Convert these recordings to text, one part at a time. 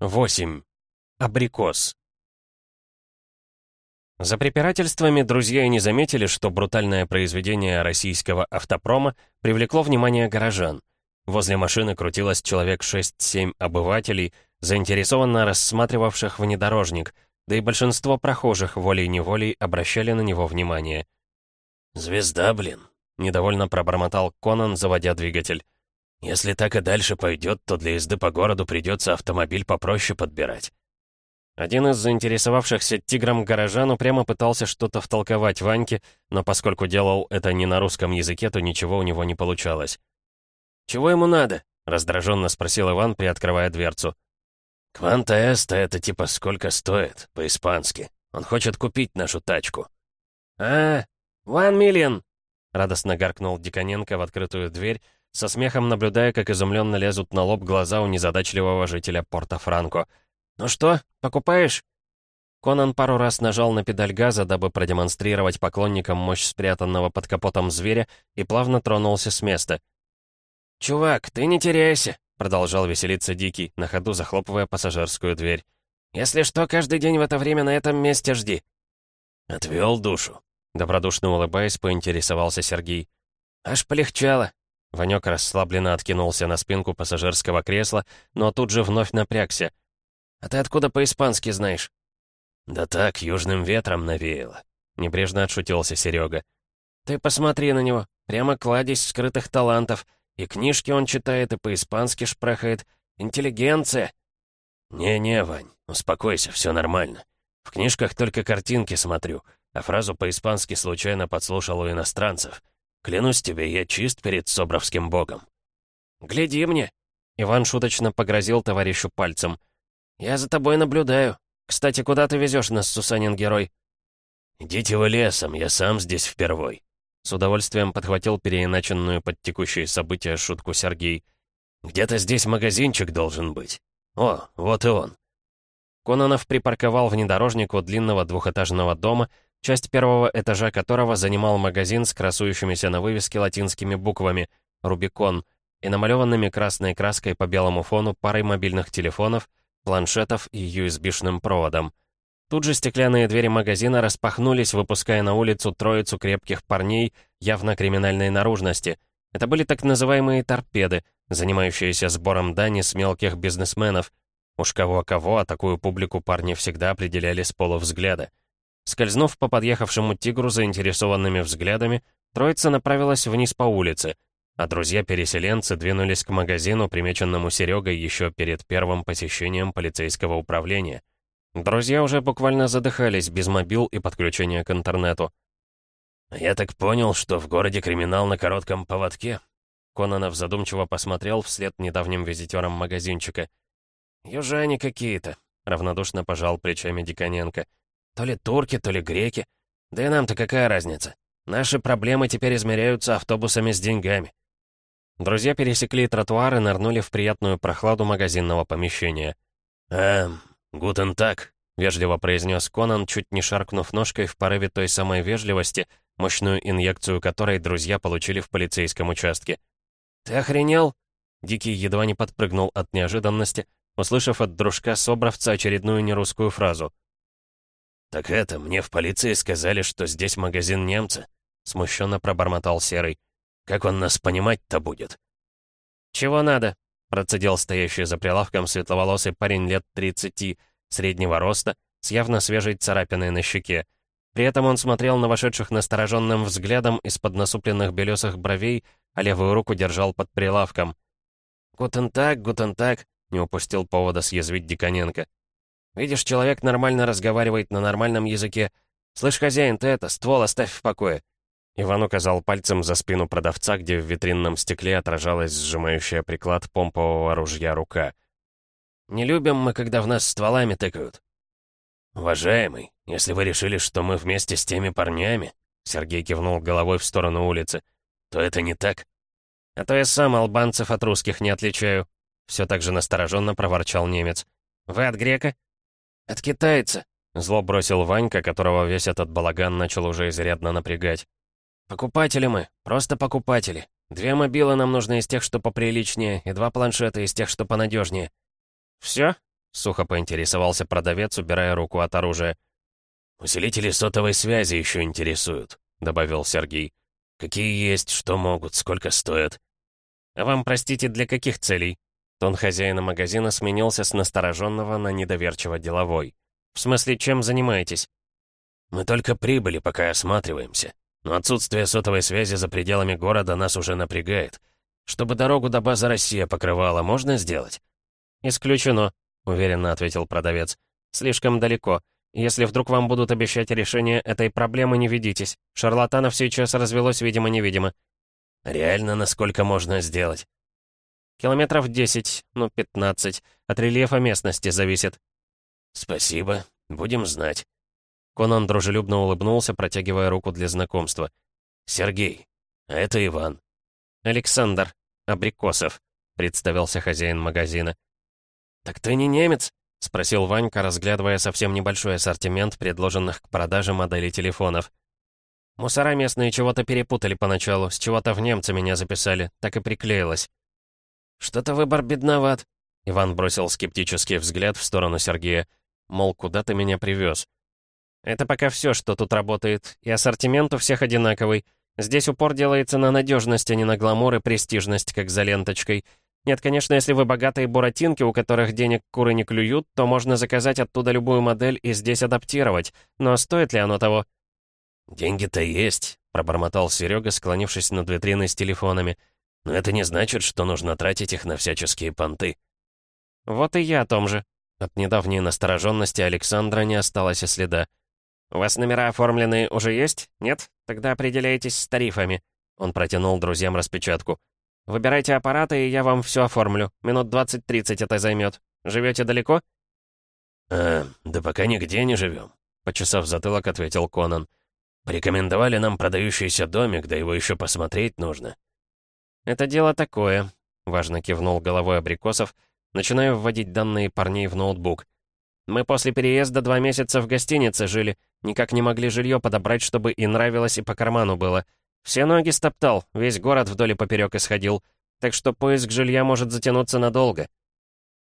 8. Абрикос. За препирательствами друзья и не заметили, что брутальное произведение российского автопрома привлекло внимание горожан. Возле машины крутилось человек 6-7 обывателей, заинтересованно рассматривавших внедорожник, да и большинство прохожих волей-неволей обращали на него внимание. «Звезда, блин», — недовольно пробормотал Конан, заводя двигатель. «Если так и дальше пойдет, то для езды по городу придется автомобиль попроще подбирать». Один из заинтересовавшихся тигром горожан упрямо пытался что-то втолковать Ваньке, но поскольку делал это не на русском языке, то ничего у него не получалось. «Чего ему надо?» — раздраженно спросил Иван, приоткрывая дверцу. «Кванта эста — это типа сколько стоит, по-испански. Он хочет купить нашу тачку». «А, one million!» — радостно гаркнул Диконенко в открытую дверь, со смехом наблюдая, как изумленно лезут на лоб глаза у незадачливого жителя Порто-Франко. «Ну что, покупаешь?» Конан пару раз нажал на педаль газа, дабы продемонстрировать поклонникам мощь спрятанного под капотом зверя, и плавно тронулся с места. «Чувак, ты не теряйся!» — продолжал веселиться Дикий, на ходу захлопывая пассажирскую дверь. «Если что, каждый день в это время на этом месте жди». «Отвел душу?» — добродушно улыбаясь, поинтересовался Сергей. «Аж полегчало!» Ванек расслабленно откинулся на спинку пассажирского кресла, но тут же вновь напрягся. «А ты откуда по-испански знаешь?» «Да так, южным ветром навеяло», — небрежно отшутился Серега. «Ты посмотри на него, прямо кладезь скрытых талантов. И книжки он читает, и по-испански шпрахает. Интеллигенция!» «Не-не, Вань, успокойся, все нормально. В книжках только картинки смотрю, а фразу по-испански случайно подслушал у иностранцев. Клянусь тебе, я чист перед Собровским богом». «Гляди мне!» Иван шуточно погрозил товарищу пальцем. «Я за тобой наблюдаю. Кстати, куда ты везешь нас, Сусанин герой?» «Идите вы лесом, я сам здесь впервой». С удовольствием подхватил переиначенную под текущие события шутку Сергей. «Где-то здесь магазинчик должен быть. О, вот и он». Кононов припарковал внедорожник у длинного двухэтажного дома, часть первого этажа которого занимал магазин с красующимися на вывеске латинскими буквами «Рубикон» и намалеванными красной краской по белому фону парой мобильных телефонов, планшетов и USB-шным проводом. Тут же стеклянные двери магазина распахнулись, выпуская на улицу троицу крепких парней явно криминальной наружности. Это были так называемые торпеды, занимающиеся сбором дани с мелких бизнесменов. Уж кого-кого, а такую публику парни всегда определяли с полувзгляда. Скользнув по подъехавшему тигру заинтересованными взглядами, троица направилась вниз по улице, а друзья-переселенцы двинулись к магазину, примеченному Серегой еще перед первым посещением полицейского управления. Друзья уже буквально задыхались без мобил и подключения к интернету. «Я так понял, что в городе криминал на коротком поводке?» Кононов задумчиво посмотрел вслед недавним визитерам магазинчика. «Южане какие-то», — равнодушно пожал плечами Диконенко. «То ли турки, то ли греки. Да и нам-то какая разница? Наши проблемы теперь измеряются автобусами с деньгами». Друзья пересекли тротуар и нырнули в приятную прохладу магазинного помещения. «Эм, «Гутен так», — вежливо произнес Конан, чуть не шаркнув ножкой в порыве той самой вежливости, мощную инъекцию которой друзья получили в полицейском участке. «Ты охренел?» Дикий едва не подпрыгнул от неожиданности, услышав от дружка Собровца очередную нерусскую фразу. «Так это, мне в полиции сказали, что здесь магазин немца», — смущенно пробормотал Серый. «Как он нас понимать-то будет?» «Чего надо?» Процедил стоящий за прилавком светловолосый парень лет 30, среднего роста, с явно свежей царапиной на щеке. При этом он смотрел на вошедших настороженным взглядом из-под насупленных белесых бровей, а левую руку держал под прилавком. «Гутен так, гутен так», — не упустил повода съязвить Диконенко. «Видишь, человек нормально разговаривает на нормальном языке. Слышь, хозяин, ты это, ствол оставь в покое. Иван указал пальцем за спину продавца, где в витринном стекле отражалась сжимающая приклад помпового ружья рука. «Не любим мы, когда в нас стволами тыкают». «Уважаемый, если вы решили, что мы вместе с теми парнями...» Сергей кивнул головой в сторону улицы. «То это не так?» «А то я сам албанцев от русских не отличаю», — все так же настороженно проворчал немец. «Вы от грека?» «От китайца», — зло бросил Ванька, которого весь этот балаган начал уже изрядно напрягать. «Покупатели мы, просто покупатели. Две мобилы нам нужны из тех, что поприличнее, и два планшета из тех, что понадежнее». «Все?» — сухо поинтересовался продавец, убирая руку от оружия. «Усилители сотовой связи еще интересуют», — добавил Сергей. «Какие есть, что могут, сколько стоят?» «А вам, простите, для каких целей?» Тон хозяина магазина сменился с настороженного на недоверчиво деловой. «В смысле, чем занимаетесь?» «Мы только прибыли, пока осматриваемся. Но отсутствие сотовой связи за пределами города нас уже напрягает. Чтобы дорогу до базы Россия покрывала, можно сделать?» «Исключено», — уверенно ответил продавец. «Слишком далеко. Если вдруг вам будут обещать решение этой проблемы, не ведитесь. Шарлатанов сейчас развелось видимо-невидимо». «Реально, насколько можно сделать?» Километров 10, ну 15. От рельефа местности зависит. Спасибо. Будем знать. Конан дружелюбно улыбнулся, протягивая руку для знакомства. «Сергей, а это Иван». «Александр Абрикосов», — представился хозяин магазина. «Так ты не немец?» — спросил Ванька, разглядывая совсем небольшой ассортимент предложенных к продаже моделей телефонов. «Мусора местные чего-то перепутали поначалу, с чего-то в немца меня записали, так и приклеилось». «Что-то выбор бедноват», — Иван бросил скептический взгляд в сторону Сергея. Мол, куда ты меня привез? «Это пока все, что тут работает, и ассортимент у всех одинаковый. Здесь упор делается на надежность, а не на гламур и престижность, как за ленточкой. Нет, конечно, если вы богатые буратинки, у которых денег куры не клюют, то можно заказать оттуда любую модель и здесь адаптировать. Но стоит ли оно того?» «Деньги-то есть», — пробормотал Серега, склонившись над витриной с телефонами. Но это не значит, что нужно тратить их на всяческие понты. Вот и я о том же. От недавней настороженности Александра не осталось и следа. «У вас номера оформленные уже есть? Нет? Тогда определяйтесь с тарифами». Он протянул друзьям распечатку. «Выбирайте аппараты, и я вам все оформлю. Минут 20-30 это займет. Живете далеко?» «А, да пока нигде не живем», — почесав затылок, ответил Конан. «Порекомендовали нам продающийся домик, да его еще посмотреть нужно». «Это дело такое», — важно кивнул головой Абрикосов, начиная вводить данные парней в ноутбук. «Мы после переезда два месяца в гостинице жили, никак не могли жилье подобрать, чтобы и нравилось, и по карману было. Все ноги стоптал, весь город вдоль и поперек исходил, так что поиск жилья может затянуться надолго».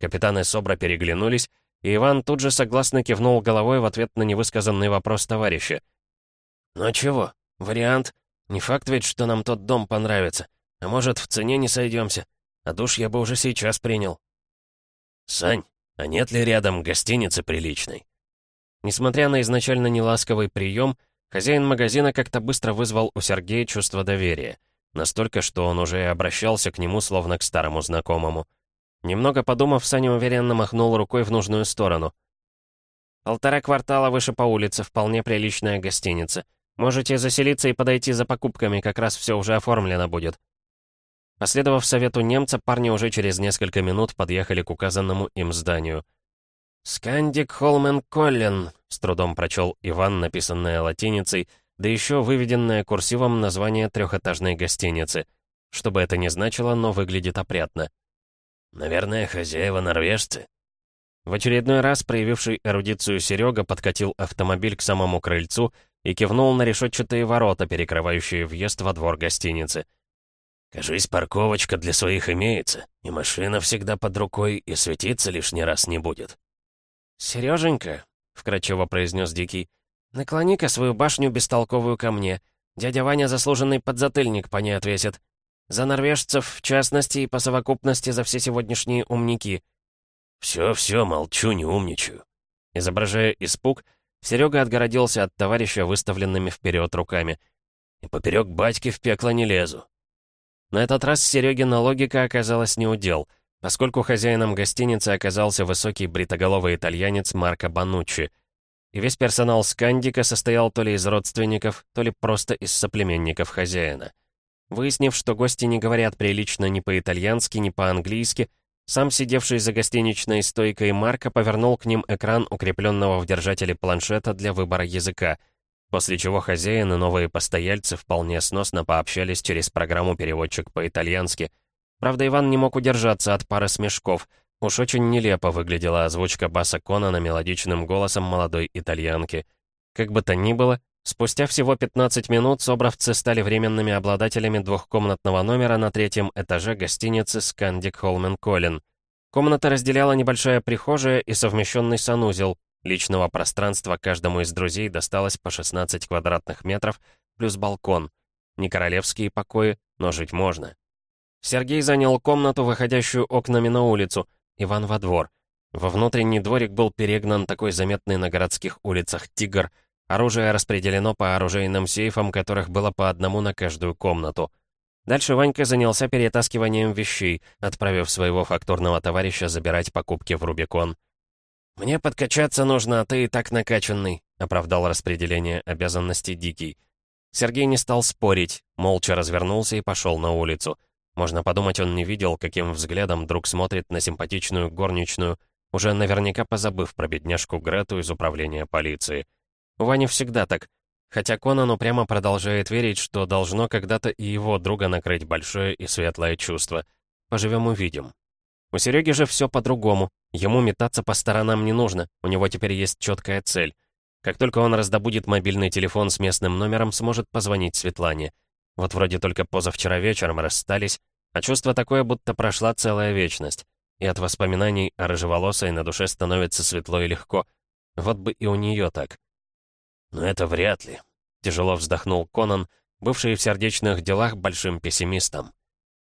Капитаны СОБРа переглянулись, и Иван тут же согласно кивнул головой в ответ на невысказанный вопрос товарища. «Ну чего, вариант? Не факт ведь, что нам тот дом понравится. А может, в цене не сойдемся? А душ я бы уже сейчас принял. Сань, а нет ли рядом гостиницы приличной? Несмотря на изначально неласковый прием, хозяин магазина как-то быстро вызвал у Сергея чувство доверия. Настолько, что он уже и обращался к нему, словно к старому знакомому. Немного подумав, Саня уверенно махнул рукой в нужную сторону. «Полтора квартала выше по улице, вполне приличная гостиница. Можете заселиться и подойти за покупками, как раз все уже оформлено будет». Последовав совету немца, парни уже через несколько минут подъехали к указанному им зданию. «Скандик Холмен Коллин», — с трудом прочел Иван, написанное латиницей, да еще выведенное курсивом название трехэтажной гостиницы. Что бы это ни значило, но выглядит опрятно. «Наверное, хозяева норвежцы». В очередной раз проявивший эрудицию Серега подкатил автомобиль к самому крыльцу и кивнул на решетчатые ворота, перекрывающие въезд во двор гостиницы. Кажись, парковочка для своих имеется, и машина всегда под рукой, и светиться лишний раз не будет. «Сереженька», — вкратчиво произнес Дикий, — «наклони-ка свою башню бестолковую ко мне. Дядя Ваня заслуженный подзатыльник по ней отвесит. За норвежцев, в частности, и по совокупности за все сегодняшние умники». «Все-все, молчу, не умничаю». Изображая испуг, Серега отгородился от товарища выставленными вперед руками. «И поперек батьки в пекло не лезу. На этот раз Серегина логика оказалась неудел, поскольку хозяином гостиницы оказался высокий бритоголовый итальянец Марко Бануччи. И весь персонал Скандика состоял то ли из родственников, то ли просто из соплеменников хозяина. Выяснив, что гости не говорят прилично ни по-итальянски, ни по-английски, сам сидевший за гостиничной стойкой Марко повернул к ним экран укрепленного в держателе планшета для выбора языка — После чего хозяин и новые постояльцы вполне сносно пообщались через программу «Переводчик по-итальянски». Правда, Иван не мог удержаться от пары смешков. Уж очень нелепо выглядела озвучка баса Конана мелодичным голосом молодой итальянки. Как бы то ни было, спустя всего 15 минут собравцы стали временными обладателями двухкомнатного номера на третьем этаже гостиницы «Скандик Холмен Коллин». Комната разделяла небольшая прихожая и совмещенный санузел. Личного пространства каждому из друзей досталось по 16 квадратных метров, плюс балкон. Не королевские покои, но жить можно. Сергей занял комнату, выходящую окнами на улицу, Иван во двор. Во внутренний дворик был перегнан такой заметный на городских улицах «Тигр», Оружие распределено по оружейным сейфам, которых было по одному на каждую комнату. Дальше Ванька занялся перетаскиванием вещей, отправив своего фактурного товарища забирать покупки в Рубикон. «Мне подкачаться нужно, а ты и так накачанный», — оправдал распределение обязанностей Дикий. Сергей не стал спорить, молча развернулся и пошел на улицу. Можно подумать, он не видел, каким взглядом друг смотрит на симпатичную горничную, уже наверняка позабыв про бедняжку Грету из управления полиции. У Вани всегда так. Хотя Конан упрямо продолжает верить, что должно когда-то и его друга накрыть большое и светлое чувство. Поживем увидим. У Сереги же все по-другому. Ему метаться по сторонам не нужно, у него теперь есть четкая цель. Как только он раздобудет мобильный телефон с местным номером, сможет позвонить Светлане. Вот вроде только позавчера вечером расстались, а чувство такое, будто прошла целая вечность. И от воспоминаний о рыжеволосой на душе становится светло и легко. Вот бы и у нее так. «Но это вряд ли», — тяжело вздохнул Конан, бывший в сердечных делах большим пессимистом.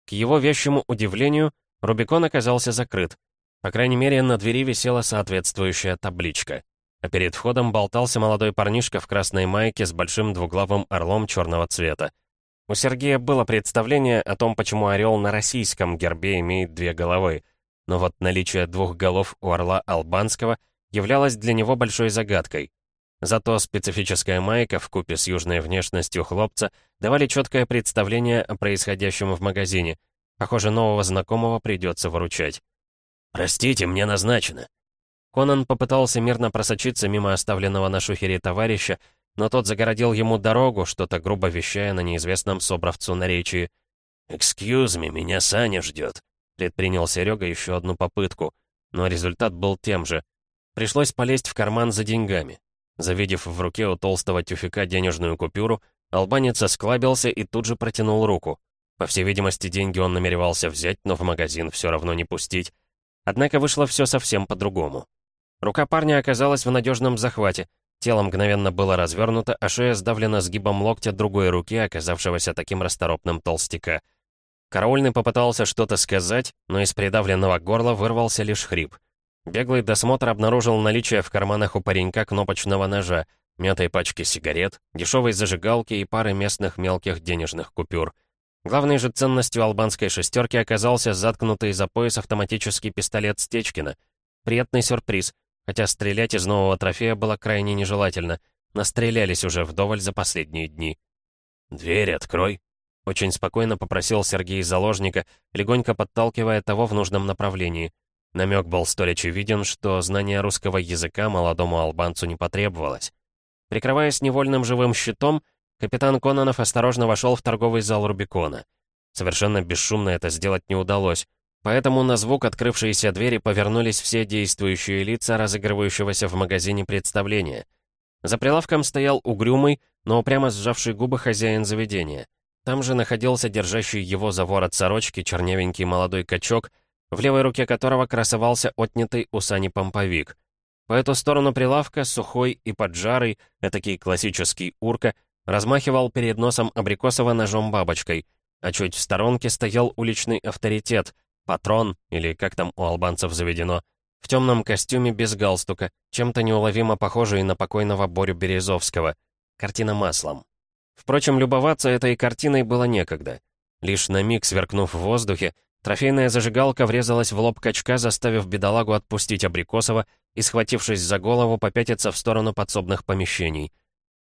К его вещему удивлению, Рубикон оказался закрыт. По крайней мере, на двери висела соответствующая табличка. А перед входом болтался молодой парнишка в красной майке с большим двуглавым орлом черного цвета. У Сергея было представление о том, почему орел на российском гербе имеет две головы. Но вот наличие двух голов у орла албанского являлось для него большой загадкой. Зато специфическая майка в купе с южной внешностью хлопца давали четкое представление о происходящем в магазине. Похоже, нового знакомого придется выручать. «Простите, мне назначено». Конан попытался мирно просочиться мимо оставленного на шухере товарища, но тот загородил ему дорогу, что-то грубо вещая на неизвестном собравцу наречии. «Экскьюз ми, меня Саня ждет», — предпринял Серега еще одну попытку, но результат был тем же. Пришлось полезть в карман за деньгами. Завидев в руке у толстого тюфика денежную купюру, албанец осклабился и тут же протянул руку. По всей видимости, деньги он намеревался взять, но в магазин все равно не пустить. Однако вышло все совсем по-другому. Рука парня оказалась в надежном захвате, тело мгновенно было развернуто, а шея сдавлена сгибом локтя другой руки, оказавшегося таким расторопным толстяка. Караульный попытался что-то сказать, но из придавленного горла вырвался лишь хрип. Беглый досмотр обнаружил наличие в карманах у паренька кнопочного ножа, мятой пачки сигарет, дешевой зажигалки и пары местных мелких денежных купюр. Главной же ценностью албанской шестерки оказался заткнутый за пояс автоматический пистолет Стечкина. Приятный сюрприз, хотя стрелять из нового трофея было крайне нежелательно. Настрелялись уже вдоволь за последние дни. «Дверь открой», — очень спокойно попросил Сергей заложника, легонько подталкивая того в нужном направлении — Намек был столь очевиден, что знание русского языка молодому албанцу не потребовалось. Прикрываясь невольным живым щитом, капитан Кононов осторожно вошел в торговый зал Рубикона. Совершенно бесшумно это сделать не удалось, поэтому на звук открывшейся двери повернулись все действующие лица разыгрывающегося в магазине представления. За прилавком стоял угрюмый, но упрямо сжавший губы хозяин заведения. Там же находился держащий его за ворот сорочки черневенький молодой качок — в левой руке которого красовался отнятый у Сани помповик. По эту сторону прилавка, сухой и поджарый, этакий классический урка, размахивал перед носом Абрикосова ножом-бабочкой, а чуть в сторонке стоял уличный авторитет, патрон, или как там у албанцев заведено, в темном костюме без галстука, чем-то неуловимо похожий на покойного Борю Березовского. Картина маслом. Впрочем, любоваться этой картиной было некогда. Лишь на миг сверкнув в воздухе, Трофейная зажигалка врезалась в лоб качка, заставив бедолагу отпустить Абрикосова и, схватившись за голову, попятиться в сторону подсобных помещений.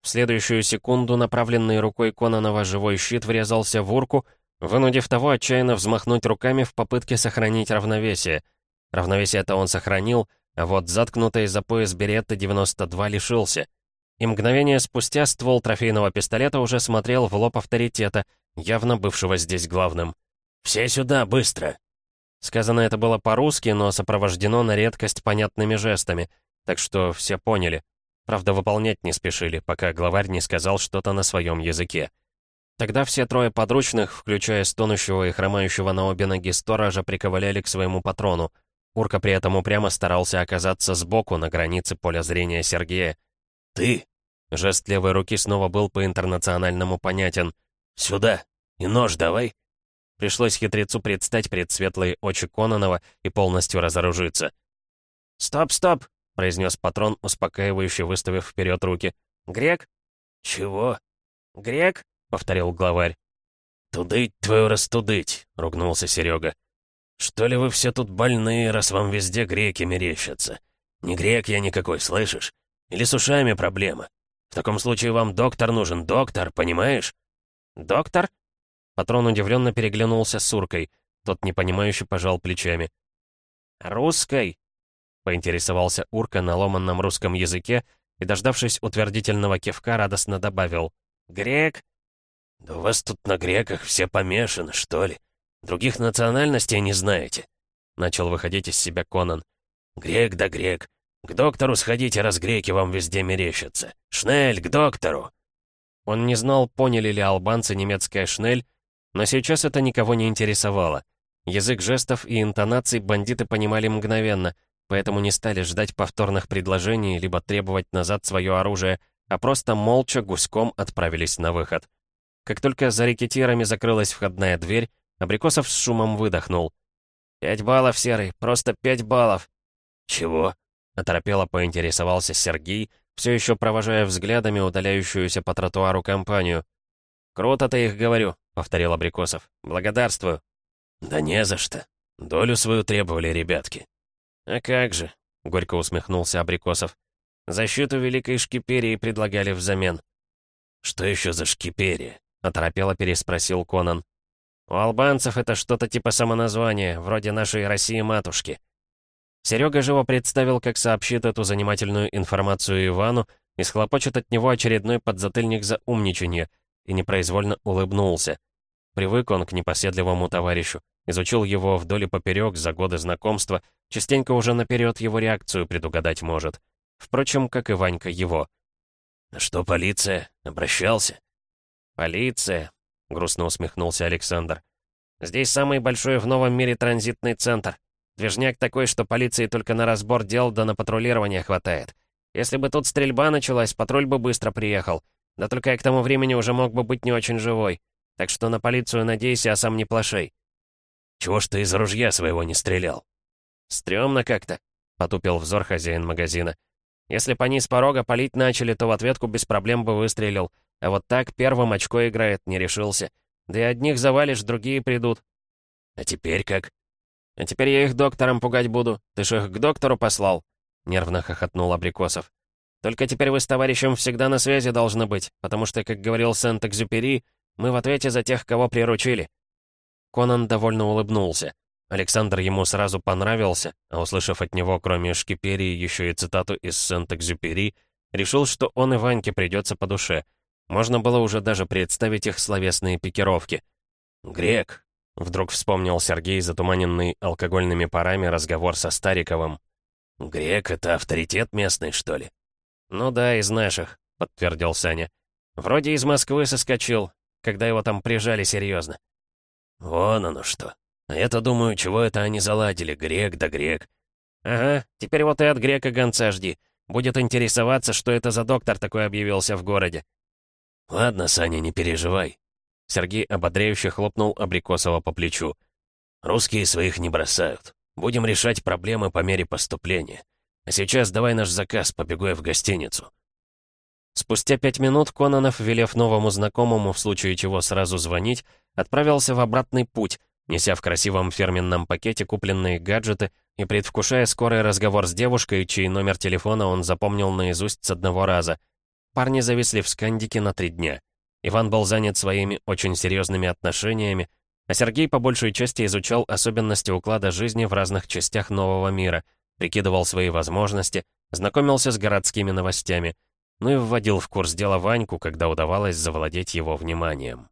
В следующую секунду направленный рукой Кононова живой щит врезался в урку, вынудив того отчаянно взмахнуть руками в попытке сохранить равновесие. Равновесие-то он сохранил, а вот заткнутый за пояс беретта 92 лишился. И мгновение спустя ствол трофейного пистолета уже смотрел в лоб авторитета, явно бывшего здесь главным. «Все сюда, быстро!» Сказано это было по-русски, но сопровождено на редкость понятными жестами, так что все поняли. Правда, выполнять не спешили, пока главарь не сказал что-то на своем языке. Тогда все трое подручных, включая стонущего и хромающего на обе ноги сторожа, приковыляли к своему патрону. Урка при этом упрямо старался оказаться сбоку, на границе поля зрения Сергея. «Ты!» Жест левой руки снова был по-интернациональному понятен. «Сюда! И нож давай!» Пришлось хитрецу предстать перед светлые очи Кононова и полностью разоружиться. «Стоп, стоп!» — произнес патрон, успокаивающе выставив вперед руки. «Грек?» «Чего?» «Грек?» — повторил главарь. «Тудыть твою растудыть!» — ругнулся Серега. «Что ли вы все тут больные, раз вам везде греки мерещатся? Не грек я никакой, слышишь? Или с ушами проблема? В таком случае вам доктор нужен, доктор, понимаешь?» «Доктор?» Патрон удивленно переглянулся с Уркой. Тот непонимающе пожал плечами. «Русской?» — поинтересовался Урка на ломанном русском языке и, дождавшись утвердительного кивка, радостно добавил. «Грек?» «Да у вас тут на греках все помешаны, что ли? Других национальностей не знаете?» Начал выходить из себя Конан. «Грек да грек. К доктору сходите, раз греки вам везде мерещатся. Шнель, к доктору!» Он не знал, поняли ли албанцы немецкая шнель, но сейчас это никого не интересовало. Язык жестов и интонаций бандиты понимали мгновенно, поэтому не стали ждать повторных предложений либо требовать назад свое оружие, а просто молча гуськом отправились на выход. Как только за рекетирами закрылась входная дверь, Абрикосов с шумом выдохнул. «Пять баллов, Серый, просто пять баллов!» «Чего?» — оторопело поинтересовался Сергей, все еще провожая взглядами удаляющуюся по тротуару компанию. «Круто ты их говорю», — повторил Абрикосов. «Благодарствую». «Да не за что. Долю свою требовали ребятки». «А как же», — горько усмехнулся Абрикосов. «Защиту Великой Шкиперии предлагали взамен». «Что еще за Шкиперия?» — оторопело переспросил Конан. «У албанцев это что-то типа самоназвания, вроде нашей России-матушки». Серега живо представил, как сообщит эту занимательную информацию Ивану и схлопочет от него очередной подзатыльник за умничанье, и непроизвольно улыбнулся. Привык он к непоседливому товарищу, изучил его вдоль и поперек за годы знакомства, частенько уже наперед его реакцию предугадать может. Впрочем, как и Ванька его. «Что полиция? Обращался?» «Полиция», — грустно усмехнулся Александр. «Здесь самый большой в новом мире транзитный центр. Движняк такой, что полиции только на разбор дел да на патрулирование хватает. Если бы тут стрельба началась, патруль бы быстро приехал. Да только я к тому времени уже мог бы быть не очень живой. Так что на полицию надейся, а сам не плашей». «Чего ж ты из ружья своего не стрелял?» «Стрёмно как-то», — потупил взор хозяин магазина. «Если по ней с порога палить начали, то в ответку без проблем бы выстрелил. А вот так первым очко играет, не решился. Да и одних завалишь, другие придут. А теперь как? А теперь я их доктором пугать буду. Ты ж их к доктору послал? Нервно хохотнул Абрикосов. Только теперь вы с товарищем всегда на связи должны быть, потому что, как говорил Сент-Экзюпери, мы в ответе за тех, кого приручили. Конан довольно улыбнулся. Александр ему сразу понравился, а услышав от него, кроме Шкиперии, еще и цитату из Сент-Экзюпери, решил, что он и Ваньке придется по душе — можно было уже даже представить их словесные пикировки. «Грек», — вдруг вспомнил Сергей, затуманенный алкогольными парами, разговор со Стариковым. «Грек — это авторитет местный, что ли?» «Ну да, из наших», — подтвердил Саня. «Вроде из Москвы соскочил, когда его там прижали серьезно». «Вон оно что. А я-то думаю, чего это они заладили, грек да грек». «Ага, теперь вот и от грека гонца жди. Будет интересоваться, что это за доктор такой объявился в городе». «Ладно, Саня, не переживай». Сергей ободряюще хлопнул Абрикосова по плечу. «Русские своих не бросают. Будем решать проблемы по мере поступления. А сейчас давай наш заказ, побегу я в гостиницу». Спустя пять минут Кононов, велев новому знакомому в случае чего сразу звонить, отправился в обратный путь, неся в красивом фирменном пакете купленные гаджеты и предвкушая скорый разговор с девушкой, чей номер телефона он запомнил наизусть с одного раза — Парни зависли в Скандике на три дня. Иван был занят своими очень серьезными отношениями, а Сергей по большей части изучал особенности уклада жизни в разных частях нового мира, прикидывал свои возможности, знакомился с городскими новостями, ну и вводил в курс дела Ваньку, когда удавалось завладеть его вниманием.